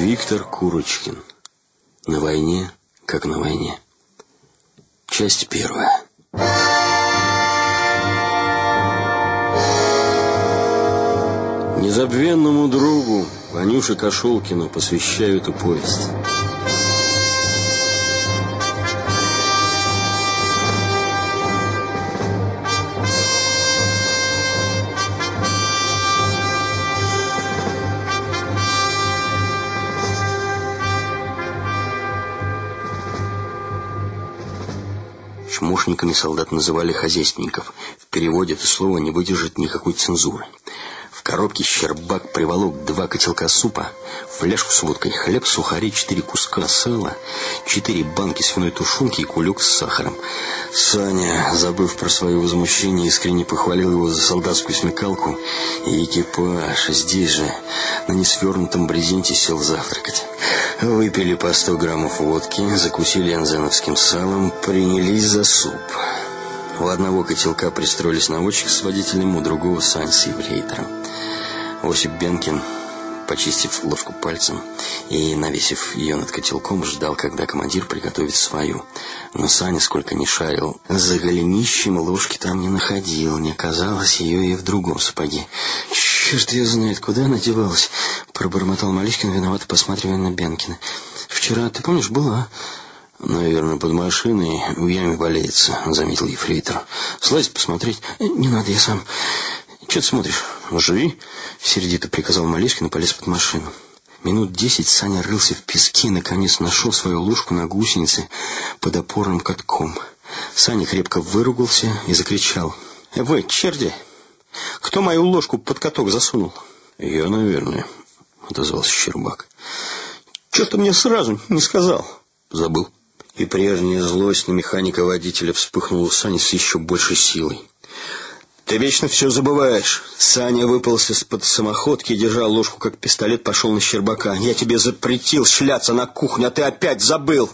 Виктор Курочкин. На войне, как на войне. Часть первая. Незабвенному другу Ванюше Кошелкину посвящаю эту повесть. Чмошниками солдат называли хозяйственников. В переводе это слово не выдержит никакой цензуры. В коробке Щербак приволок два котелка супа, фляжку с водкой, хлеб, сухари, четыре куска сала, четыре банки свиной тушенки и кулек с сахаром. Саня, забыв про свое возмущение, искренне похвалил его за солдатскую смекалку и экипаж. Здесь же, на несвернутом брезенте, сел завтракать. Выпили по сто граммов водки, закусили анзеновским салом, принялись за суп. У одного котелка пристроились наводчик с водителем, у другого Сань с еврейтером. Осип Бенкин, почистив ложку пальцем и навесив ее над котелком, ждал, когда командир приготовит свою. Но Саня, сколько ни шарил, за голенищем ложки там не находил, не оказалось ее и в другом сапоге. «Черт ее знает, куда она девалась?» Пробормотал Малишкин, виновато посматривая на Бенкина. «Вчера, ты помнишь, была?» «Наверное, под машиной в яме валяется», — заметил ефрейтор. «Слазь посмотреть». «Не надо, я сам». «Че ты смотришь? Живи!» — сердито приказал Малишкин и полез под машину. Минут десять Саня рылся в песке и, наконец, нашел свою ложку на гусенице под опорным катком. Саня крепко выругался и закричал. «Э, «Вы, черди! Кто мою ложку под каток засунул?» «Я, наверное», — отозвался Щербак. «Чего ты мне сразу не сказал?» «Забыл». И прежняя злость на механика-водителя вспыхнула у Сани с еще большей силой. Ты вечно все забываешь. Саня выпался из-под самоходки держа ложку как пистолет, пошел на Щербака. Я тебе запретил шляться на кухню, а ты опять забыл.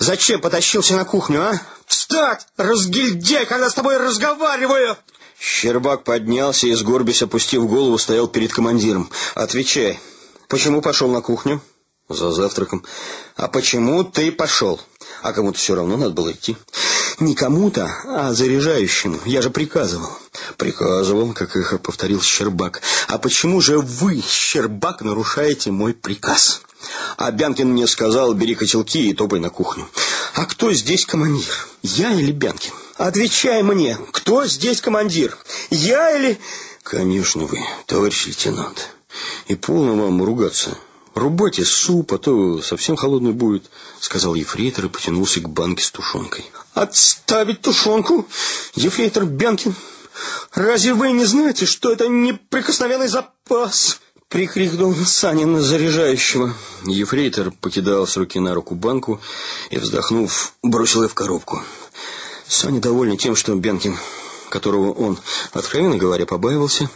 Зачем потащился на кухню, а? Встать, разгильдяй, когда с тобой разговариваю! Щербак поднялся и, сгорбясь, опустив голову, стоял перед командиром. Отвечай, почему пошел на кухню? За завтраком. А почему ты пошел? А кому-то все равно надо было идти. Не кому-то, а заряжающему. Я же приказывал. Приказывал, как их повторил Щербак. А почему же вы, Щербак, нарушаете мой приказ? А Бянкин мне сказал, бери котелки и топай на кухню. А кто здесь командир? Я или Бянкин? Отвечай мне, кто здесь командир? Я или... Конечно вы, товарищ лейтенант. И полно вам ругаться. Рубайте суп, а то совсем холодный будет, сказал ефрейтор и потянулся к банке с тушенкой. Отставить тушенку, ефрейтор Бянкин. Разве вы не знаете, что это неприкосновенный запас? Прикрикнул Санин на заряжающего. Ефрейтор покидал с руки на руку банку и, вздохнув, бросил ее в коробку. Саня, довольный тем, что Бенкин, которого он, откровенно говоря, побаивался,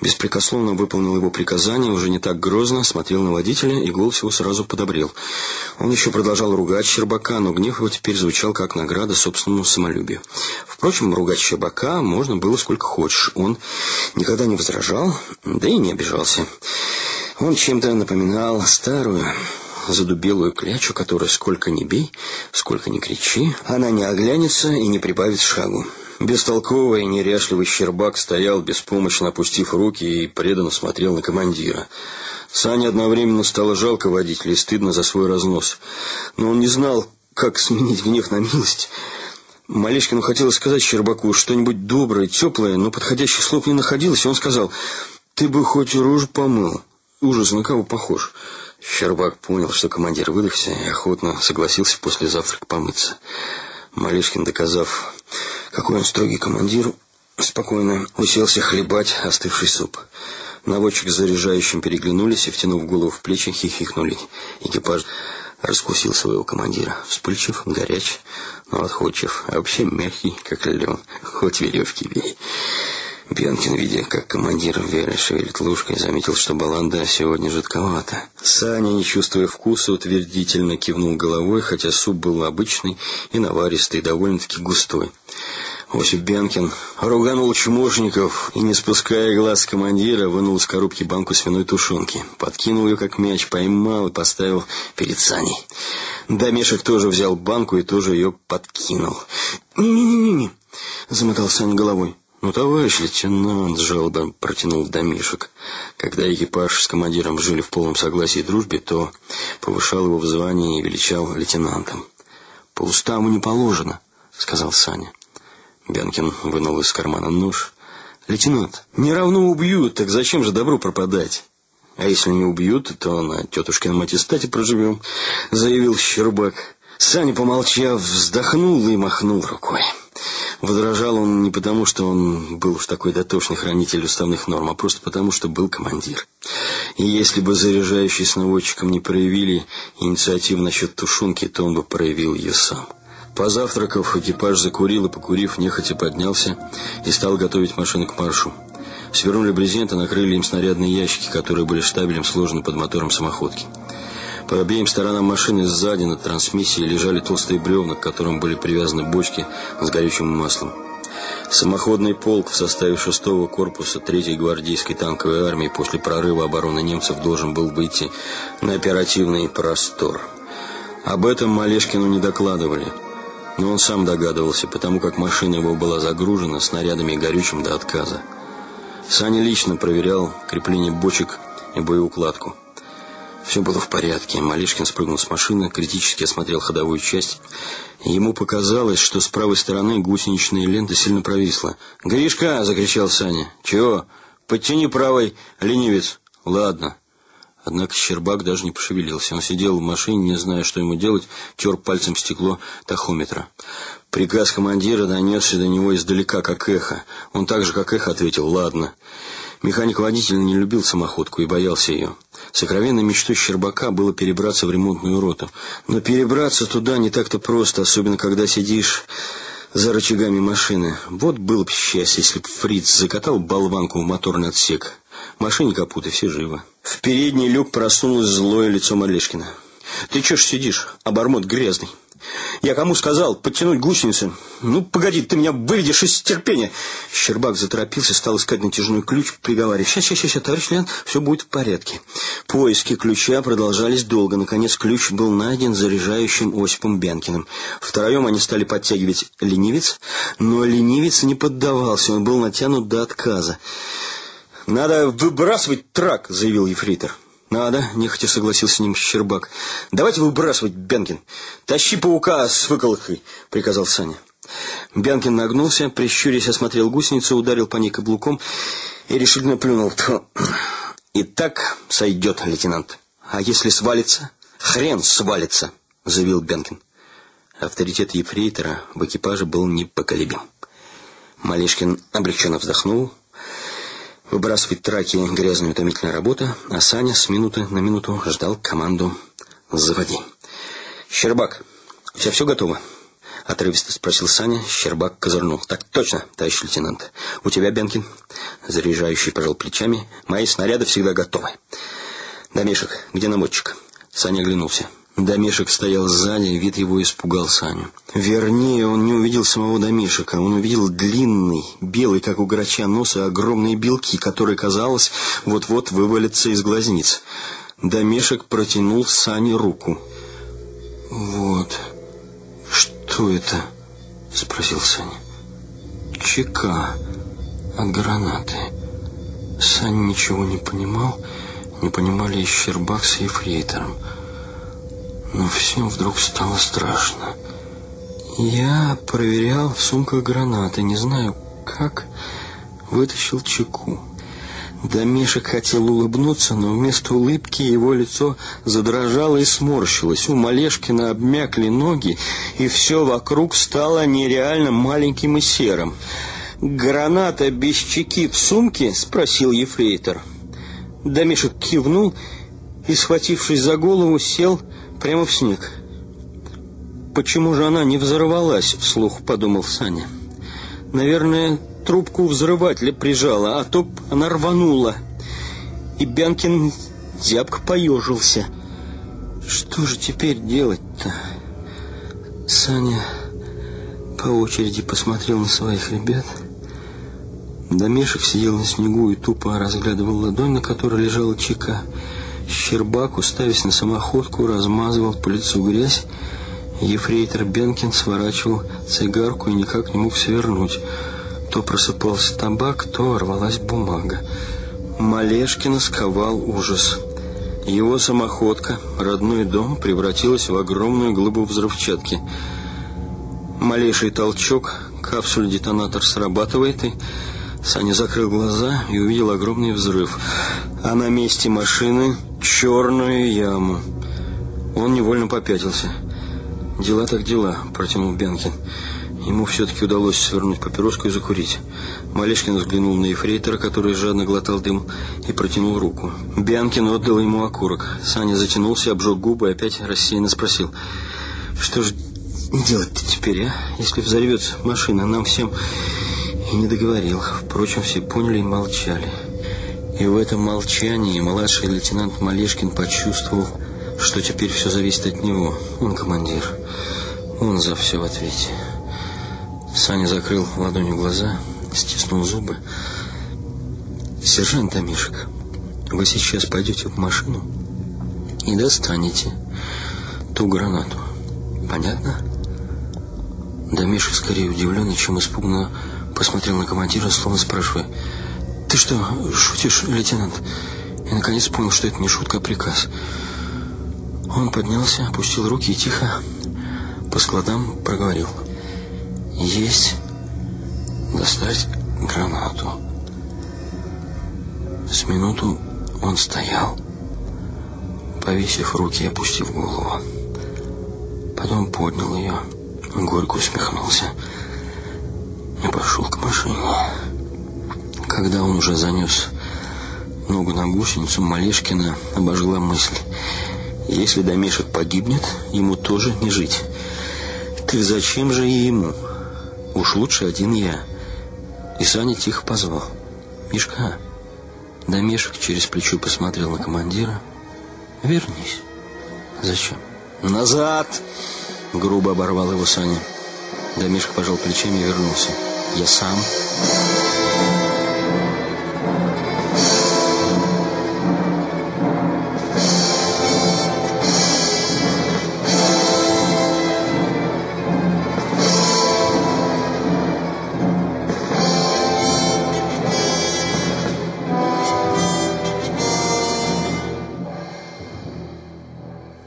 беспрекословно выполнил его приказание, уже не так грозно смотрел на водителя, и голос его сразу подобрел. Он еще продолжал ругать Щербака, но гнев его теперь звучал как награда собственному самолюбию. Впрочем, ругать Щербака можно было сколько хочешь. Он никогда не возражал, да и не обижался. Он чем-то напоминал старую задубелую клячу, которая сколько ни бей, сколько ни кричи, она не оглянется и не прибавит шагу. Бестолковый и неряшливый Щербак стоял, беспомощно опустив руки и преданно смотрел на командира. Сане одновременно стало жалко водителя и стыдно за свой разнос. Но он не знал, как сменить гнев на милость. Малешкину хотелось сказать Щербаку что-нибудь доброе, теплое, но подходящих слов не находилось, и он сказал, «Ты бы хоть рожу помыл. Ужас, на кого похож?» Щербак понял, что командир выдохся и охотно согласился после завтрака помыться. Малешкин, доказав какой он строгий командир, спокойно уселся хлебать остывший суп. Наводчик с заряжающим переглянулись и, втянув голову в плечи, хихикнули. Экипаж раскусил своего командира. Вспыльчив, горяч, но отходчив, а вообще мягкий, как лен, хоть веревки бей. Бьянкин, видя, как командир вяло шевелит ложкой, заметил, что баланда сегодня жидковата. Саня, не чувствуя вкуса, утвердительно кивнул головой, хотя суп был обычный и наваристый, довольно-таки густой. Осип Бенкин руганул чмошников и, не спуская глаз командира, вынул из коробки банку свиной тушенки. Подкинул ее, как мяч, поймал и поставил перед Саней. Домешек тоже взял банку и тоже ее подкинул. «Не-не-не-не!» — замотал Саня головой. «Ну, товарищ лейтенант», — жалобно протянул Домишек. Когда экипаж с командиром жили в полном согласии и дружбе, то повышал его в звании и величал лейтенантом. «По уставу не положено», — сказал Саня. Бянкин вынул из кармана нож. «Лейтенант, не равно убьют, так зачем же добро пропадать?» «А если не убьют, то на тетушкином аттестате проживем», — заявил Щербак. Саня, помолчав, вздохнул и махнул рукой. Возражал он не потому, что он был уж такой дотошный хранитель уставных норм, а просто потому, что был командир. И если бы заряжающий с наводчиком не проявили инициативу насчет тушенки, то он бы проявил ее сам. Позавтракав, экипаж закурил и, покурив, нехотя поднялся и стал готовить машину к маршу. Свернули брезент и накрыли им снарядные ящики, которые были штабелем сложены под мотором самоходки. По обеим сторонам машины сзади над трансмиссией лежали толстые бревна, к которым были привязаны бочки с горючим маслом. Самоходный полк в составе шестого корпуса третьей гвардейской танковой армии после прорыва обороны немцев должен был выйти на оперативный простор. Об этом Малешкину не докладывали – но он сам догадывался, потому как машина его была загружена снарядами и горючим до отказа. Саня лично проверял крепление бочек и боеукладку. Все было в порядке. Малишкин спрыгнул с машины, критически осмотрел ходовую часть. Ему показалось, что с правой стороны гусеничная лента сильно провисла. «Гришка!» — закричал Саня. «Чего? Подтяни правой, ленивец!» «Ладно». Однако Щербак даже не пошевелился. Он сидел в машине, не зная, что ему делать, тер пальцем стекло тахометра. Приказ командира донесся до него издалека, как эхо. Он так же, как эхо, ответил «Ладно». Механик-водитель не любил самоходку и боялся ее. Сокровенной мечтой Щербака было перебраться в ремонтную роту. Но перебраться туда не так-то просто, особенно когда сидишь за рычагами машины. Вот было бы счастье, если бы Фриц закатал болванку в моторный отсек. Машине капут, и все живы. В передний люк просунулось злое лицо Малешкина. «Ты чё ж сидишь, обормот грязный?» «Я кому сказал подтянуть гусеницы?» «Ну, погоди, ты меня выведешь из терпения!» Щербак заторопился, стал искать натяжной ключ, приговаривая. «Сейчас, сейчас, сейчас, товарищ Лен, все будет в порядке». Поиски ключа продолжались долго. Наконец, ключ был найден заряжающим Осипом Бенкиным. Втроем они стали подтягивать ленивец, но ленивец не поддавался, он был натянут до отказа. «Надо выбрасывать трак», — заявил ефрейтор. «Надо», — нехотя согласился с ним Щербак. «Давайте выбрасывать, Бенкин. Тащи паука с выколкой», — приказал Саня. Бянкин нагнулся, прищурясь, осмотрел гусеницу, ударил по ней каблуком и решительно плюнул. «И так сойдет, лейтенант. А если свалится?» «Хрен свалится», — заявил Бянкин. Авторитет ефрейтора в экипаже был непоколебим. Малишкин облегченно вздохнул, Выбрасывать траки – грязная утомительная работа, а Саня с минуты на минуту ждал команду «Заводи». «Щербак, у тебя все готово?» – отрывисто спросил Саня. Щербак козырнул. «Так точно, товарищ лейтенант. У тебя, Бенкин?» Заряжающий пожал плечами. «Мои снаряды всегда готовы». «Домешек, где наводчик?» Саня оглянулся. Домешек стоял сзади, вид его испугал Саню. Вернее, он не увидел самого Домешека, он увидел длинный, белый, как у грача, нос и огромные белки, которые, казалось, вот-вот вывалятся из глазниц. Домешек протянул Сане руку. «Вот, что это?» — спросил Саня. «Чека от гранаты». Саня ничего не понимал, не понимали и Щербак с Ефрейтором но всем вдруг стало страшно. Я проверял в сумках гранаты, не знаю как, вытащил чеку. Домешек хотел улыбнуться, но вместо улыбки его лицо задрожало и сморщилось. У Малешкина обмякли ноги, и все вокруг стало нереально маленьким и серым. «Граната без чеки в сумке?» — спросил ефрейтор. Домешек кивнул и, схватившись за голову, сел прямо в снег. «Почему же она не взорвалась?» — вслух подумал Саня. «Наверное, трубку взрывателя прижала, а то она рванула». И Бянкин зябко поежился. «Что же теперь делать-то?» Саня по очереди посмотрел на своих ребят. Домешек сидел на снегу и тупо разглядывал ладонь, на которой лежала чека. Щербак, уставясь на самоходку, размазывал по лицу грязь. Ефрейтор Бенкин сворачивал цигарку и никак не мог свернуть. То просыпался табак, то рвалась бумага. Малешкина сковал ужас. Его самоходка, родной дом, превратилась в огромную глыбу взрывчатки. Малейший толчок, капсуль-детонатор срабатывает, и Саня закрыл глаза и увидел огромный взрыв. А на месте машины черную яму. Он невольно попятился. «Дела так дела», — протянул Бенкин. Ему все-таки удалось свернуть папироску и закурить. Малешкин взглянул на ефрейтора, который жадно глотал дым, и протянул руку. Бянкин отдал ему окурок. Саня затянулся, обжег губы и опять рассеянно спросил. «Что же делать-то теперь, а? Если взорвется машина, нам всем...» И не договорил. Впрочем, все поняли и молчали. И в этом молчании младший лейтенант Малешкин почувствовал, что теперь все зависит от него. Он командир. Он за все в ответе. Саня закрыл ладонью глаза, стиснул зубы. «Сержант Домишек, вы сейчас пойдете в машину и достанете ту гранату. Понятно?» Домишек скорее удивленный, чем испуганно посмотрел на командира, словно спрашивая, «Ты что, шутишь, лейтенант?» И наконец понял, что это не шутка, а приказ. Он поднялся, опустил руки и тихо по складам проговорил. «Есть достать гранату». С минуту он стоял, повесив руки и опустив голову. Потом поднял ее, горько усмехнулся и пошел к машине. Когда он уже занес ногу на гусеницу, Малешкина обожгла мысль. Если Домешек погибнет, ему тоже не жить. Так зачем же и ему? Уж лучше один я. И Саня тихо позвал. Мишка, Домешек через плечо посмотрел на командира. Вернись. Зачем? Назад! Грубо оборвал его Саня. Домишек пожал плечами и вернулся. Я сам.